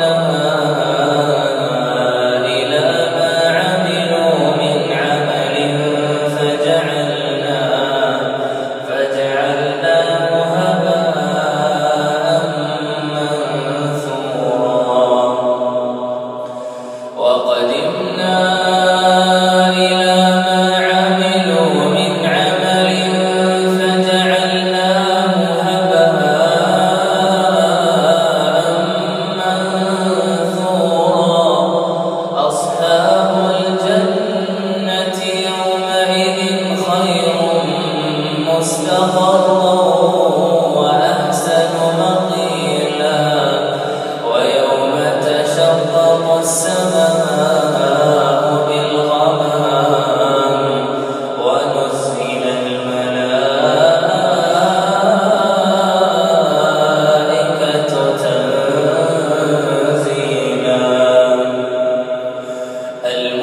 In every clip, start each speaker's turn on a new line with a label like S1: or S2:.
S1: وقدمنا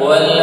S1: wal